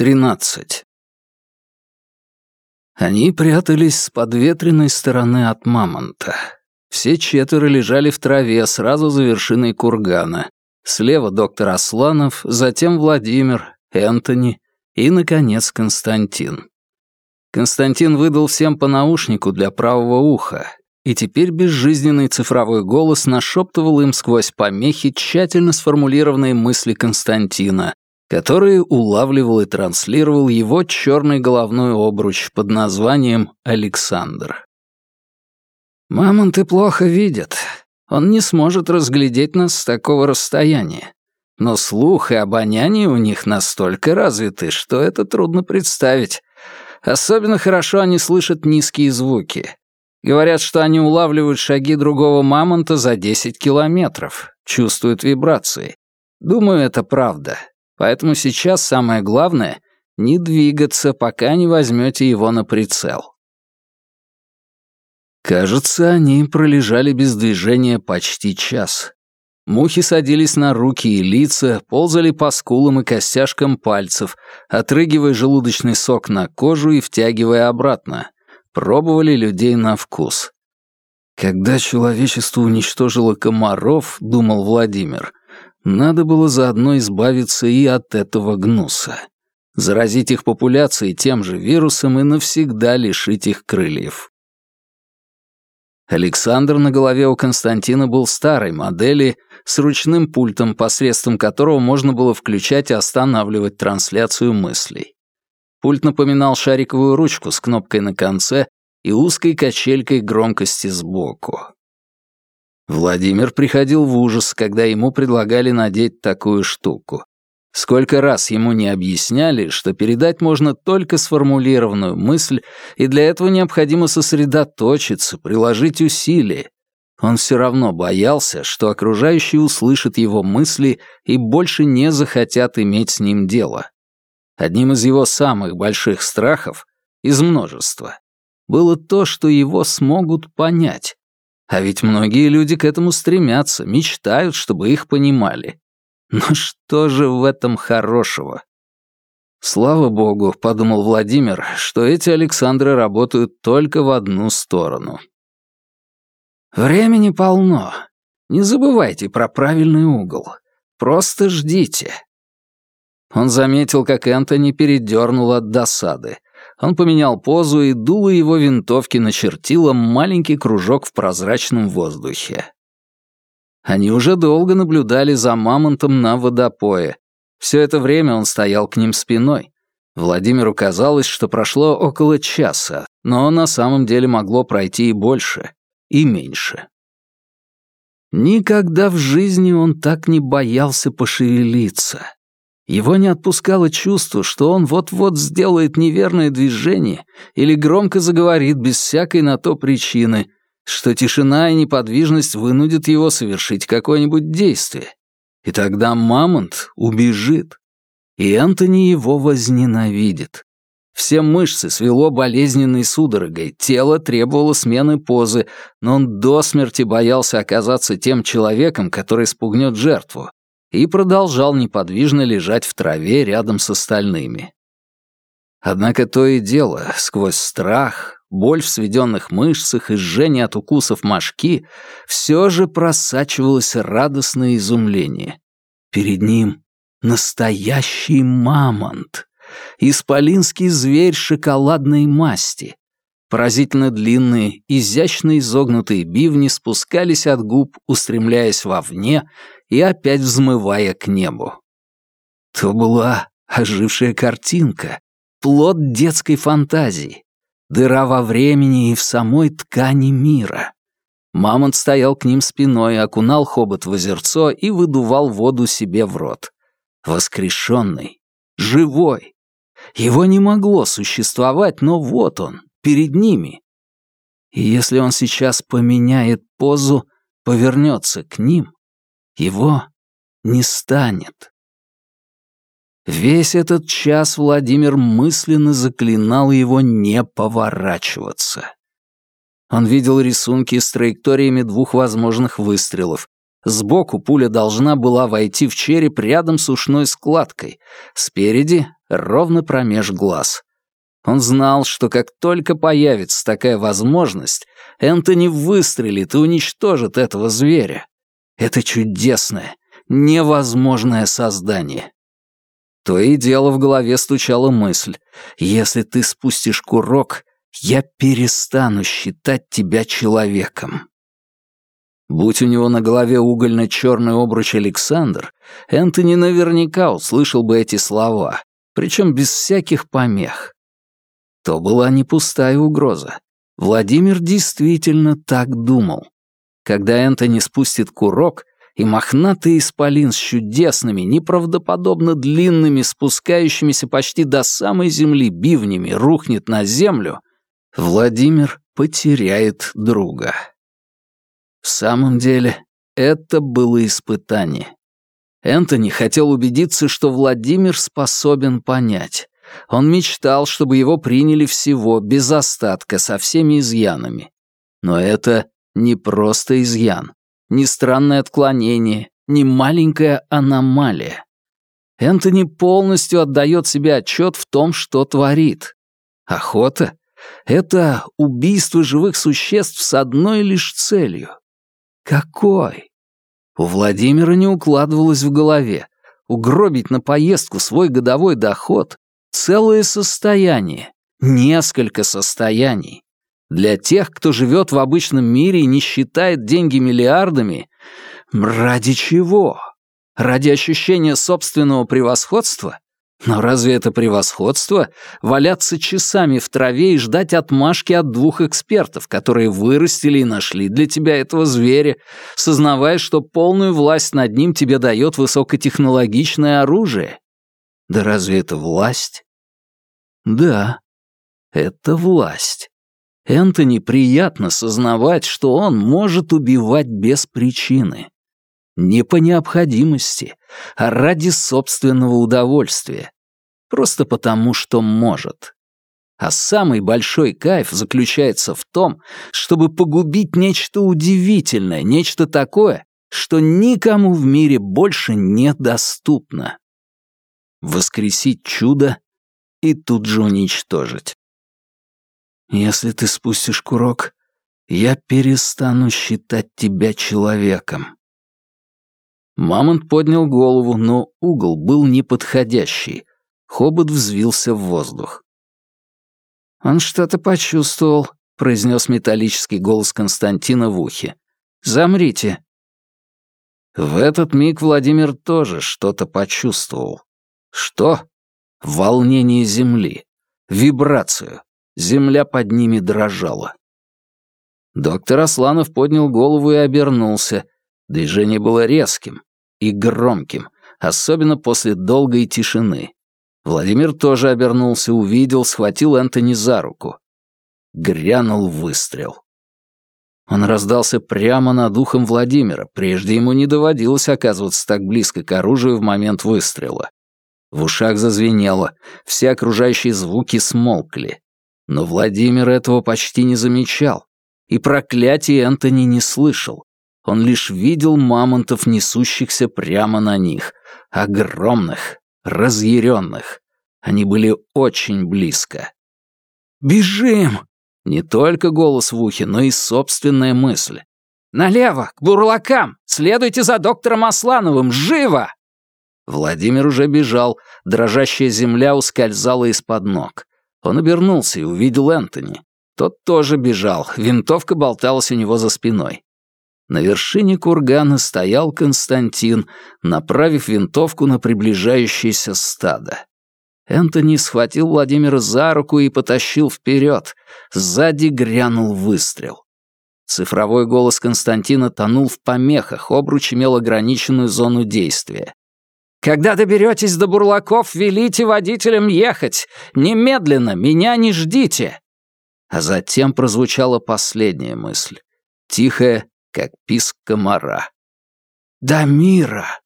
13. Они прятались с подветренной стороны от мамонта. Все четверо лежали в траве сразу за вершиной кургана. Слева доктор Асланов, затем Владимир, Энтони и, наконец, Константин. Константин выдал всем по наушнику для правого уха, и теперь безжизненный цифровой голос нашептывал им сквозь помехи тщательно сформулированные мысли Константина, которые улавливал и транслировал его черный головной обруч под названием «Александр». «Мамонты плохо видят. Он не сможет разглядеть нас с такого расстояния. Но слух и обоняние у них настолько развиты, что это трудно представить. Особенно хорошо они слышат низкие звуки. Говорят, что они улавливают шаги другого мамонта за 10 километров, чувствуют вибрации. Думаю, это правда. Поэтому сейчас самое главное — не двигаться, пока не возьмете его на прицел. Кажется, они пролежали без движения почти час. Мухи садились на руки и лица, ползали по скулам и костяшкам пальцев, отрыгивая желудочный сок на кожу и втягивая обратно. Пробовали людей на вкус. Когда человечество уничтожило комаров, думал Владимир, надо было заодно избавиться и от этого гнуса. Заразить их популяцией тем же вирусом и навсегда лишить их крыльев. Александр на голове у Константина был старой модели с ручным пультом, посредством которого можно было включать и останавливать трансляцию мыслей. Пульт напоминал шариковую ручку с кнопкой на конце и узкой качелькой громкости сбоку. Владимир приходил в ужас, когда ему предлагали надеть такую штуку. Сколько раз ему не объясняли, что передать можно только сформулированную мысль, и для этого необходимо сосредоточиться, приложить усилия. Он все равно боялся, что окружающие услышат его мысли и больше не захотят иметь с ним дело. Одним из его самых больших страхов, из множества, было то, что его смогут понять, а ведь многие люди к этому стремятся, мечтают, чтобы их понимали. Но что же в этом хорошего? Слава богу, подумал Владимир, что эти Александры работают только в одну сторону. Времени полно. Не забывайте про правильный угол. Просто ждите. Он заметил, как Энтони передернул от досады. Он поменял позу, и дуло его винтовки начертило маленький кружок в прозрачном воздухе. Они уже долго наблюдали за мамонтом на водопое. Все это время он стоял к ним спиной. Владимиру казалось, что прошло около часа, но на самом деле могло пройти и больше, и меньше. Никогда в жизни он так не боялся пошевелиться. Его не отпускало чувство, что он вот-вот сделает неверное движение или громко заговорит без всякой на то причины, что тишина и неподвижность вынудят его совершить какое-нибудь действие. И тогда Мамонт убежит. И Антони его возненавидит. Все мышцы свело болезненной судорогой, тело требовало смены позы, но он до смерти боялся оказаться тем человеком, который спугнет жертву, и продолжал неподвижно лежать в траве рядом с остальными. Однако то и дело, сквозь страх, боль в сведенных мышцах и жжение от укусов мошки, все же просачивалось радостное изумление. Перед ним настоящий мамонт, исполинский зверь шоколадной масти. Поразительно длинные, изящно изогнутые бивни спускались от губ, устремляясь вовне и опять взмывая к небу. То была ожившая картинка, плод детской фантазии, дыра во времени и в самой ткани мира. Мамонт стоял к ним спиной, окунал хобот в озерцо и выдувал воду себе в рот. Воскрешенный, живой. Его не могло существовать, но вот он, перед ними. И если он сейчас поменяет позу, повернется к ним, его не станет. Весь этот час Владимир мысленно заклинал его не поворачиваться. Он видел рисунки с траекториями двух возможных выстрелов. Сбоку пуля должна была войти в череп рядом с ушной складкой. Спереди ровно промеж глаз. Он знал, что как только появится такая возможность, Энтони выстрелит и уничтожит этого зверя. Это чудесное, невозможное создание. То и дело в голове стучала мысль. Если ты спустишь курок, я перестану считать тебя человеком. Будь у него на голове угольно-черный обруч Александр, Энтони наверняка услышал бы эти слова, причем без всяких помех. То была не пустая угроза. Владимир действительно так думал. Когда Энтони спустит курок, и мохнатый исполин с чудесными, неправдоподобно длинными, спускающимися почти до самой земли бивнями рухнет на землю, Владимир потеряет друга. В самом деле, это было испытание. Энтони хотел убедиться, что Владимир способен понять. Он мечтал, чтобы его приняли всего, без остатка, со всеми изъянами. Но это не просто изъян, не странное отклонение, не маленькая аномалия. Энтони полностью отдает себе отчет в том, что творит. Охота — это убийство живых существ с одной лишь целью какой? У Владимира не укладывалось в голове. Угробить на поездку свой годовой доход — целое состояние, несколько состояний. Для тех, кто живет в обычном мире и не считает деньги миллиардами, ради чего? Ради ощущения собственного превосходства? Но разве это превосходство — валяться часами в траве и ждать отмашки от двух экспертов, которые вырастили и нашли для тебя этого зверя, сознавая, что полную власть над ним тебе дает высокотехнологичное оружие? Да разве это власть? Да, это власть. Энтони приятно сознавать, что он может убивать без причины. Не по необходимости, а ради собственного удовольствия. Просто потому, что может. А самый большой кайф заключается в том, чтобы погубить нечто удивительное, нечто такое, что никому в мире больше недоступно. Воскресить чудо и тут же уничтожить. Если ты спустишь курок, я перестану считать тебя человеком. Мамонт поднял голову, но угол был неподходящий. Хобот взвился в воздух. «Он что-то почувствовал», — произнес металлический голос Константина в ухе. «Замрите». В этот миг Владимир тоже что-то почувствовал. Что? Волнение земли. Вибрацию. Земля под ними дрожала. Доктор Асланов поднял голову и обернулся. Движение было резким и громким, особенно после долгой тишины. Владимир тоже обернулся, увидел, схватил Энтони за руку. Грянул выстрел. Он раздался прямо над ухом Владимира, прежде ему не доводилось оказываться так близко к оружию в момент выстрела. В ушах зазвенело, все окружающие звуки смолкли. Но Владимир этого почти не замечал, и проклятий Энтони не слышал. Он лишь видел мамонтов, несущихся прямо на них. Огромных, разъяренных. Они были очень близко. «Бежим!» Не только голос в ухе, но и собственная мысль. «Налево, к бурлакам! Следуйте за доктором Аслановым! Живо!» Владимир уже бежал, дрожащая земля ускользала из-под ног. Он обернулся и увидел Энтони. Тот тоже бежал, винтовка болталась у него за спиной. На вершине кургана стоял Константин, направив винтовку на приближающееся стадо. Энтони схватил Владимира за руку и потащил вперед. Сзади грянул выстрел. Цифровой голос Константина тонул в помехах, обруч имел ограниченную зону действия. «Когда доберетесь до бурлаков, велите водителям ехать! Немедленно, меня не ждите!» А затем прозвучала последняя мысль. Тихая, как писк комара. «Дамира!»